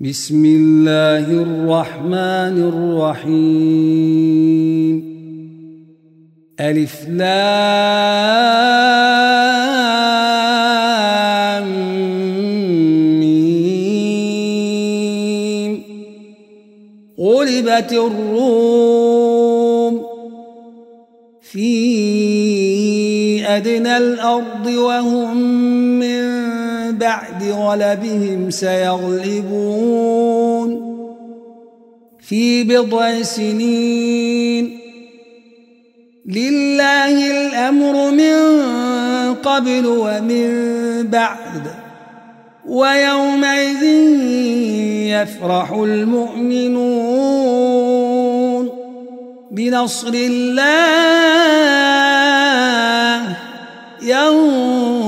بسم الله الرحمن الرحيم. ألف لام ميم. غلبت الروم في أدنى الأرض وهم بعد غلبهم سيغلبون في بضع سنين. لله الأمر من قبل ومن بعد ويومئذ يفرح المؤمنون. بنصر الله ينصر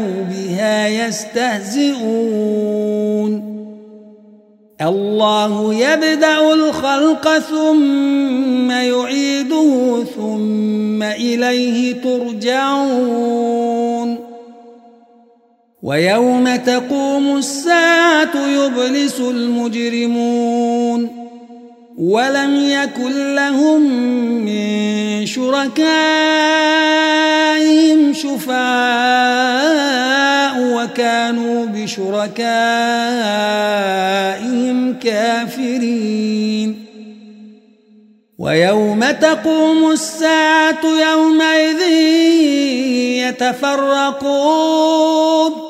وكانوا بها يستهزئون. الله يبدأ الخلق ثم يعيده ثم إليه ترجعون. ويوم تقوم الساعة يبلس المجرمون. ولم يكن لهم من شركائهم شفعاء وكانوا بشركائهم كافرين. ويوم تقوم الساعة يومئذ يتفرقون.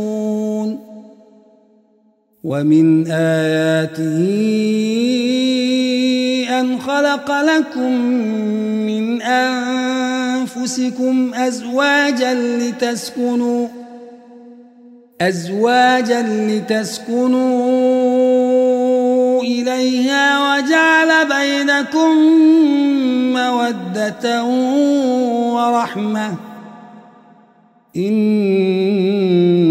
ومن آياته أن خلق لكم من أنفسكم أزواجا لتسكنوا أزواجا لتسكنوا إليها وجعل بينكم مودة ورحمة. إن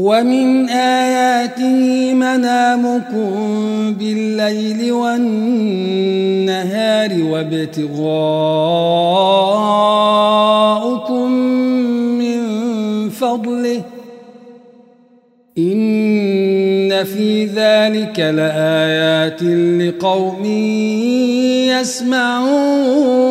ومن آياته منامكم بالليل والنهار وابتغاءكم من فضله إن في ذلك لآيات لقوم يسمعون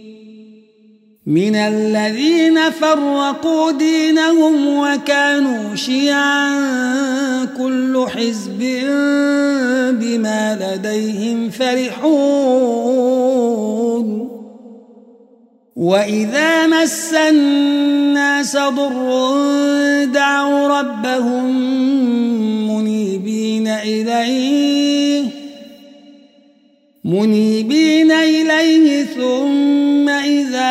من الذين فرقوا دينهم وكانوا شيعا كل حزب بما لديهم فرحون. وإذا مس الناس ضر دعوا ربهم منيبين إليه منيبين إليه ثم إذا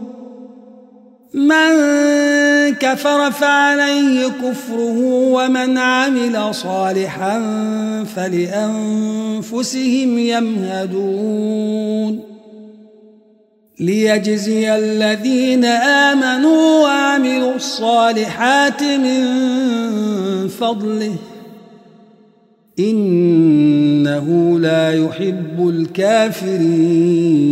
من كفر فعليه كفره ومن عمل صالحا فلأنفسهم يمهدون. ليجزي الذين آمنوا وعملوا الصالحات من فضله. إنه لا يحب الكافرين.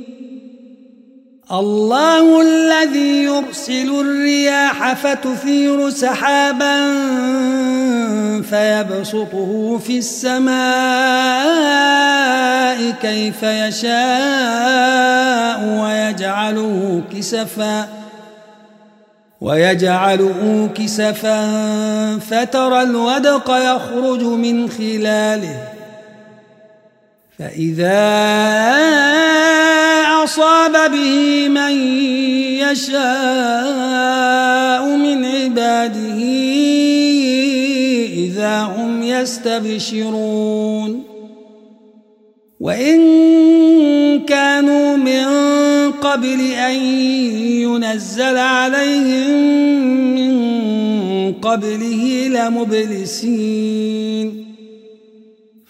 الله الذي يرسل الرياح فتثير سحابا فيبسطه في السماء كيف يشاء ويجعله كسفا ويجعله كسفا فترى الودق يخرج من خلاله فإذا أصاب به من يشاء من عباده إذا هم يستبشرون. وإن كانوا من قبل أن ينزل عليهم من قبله لمبلسين.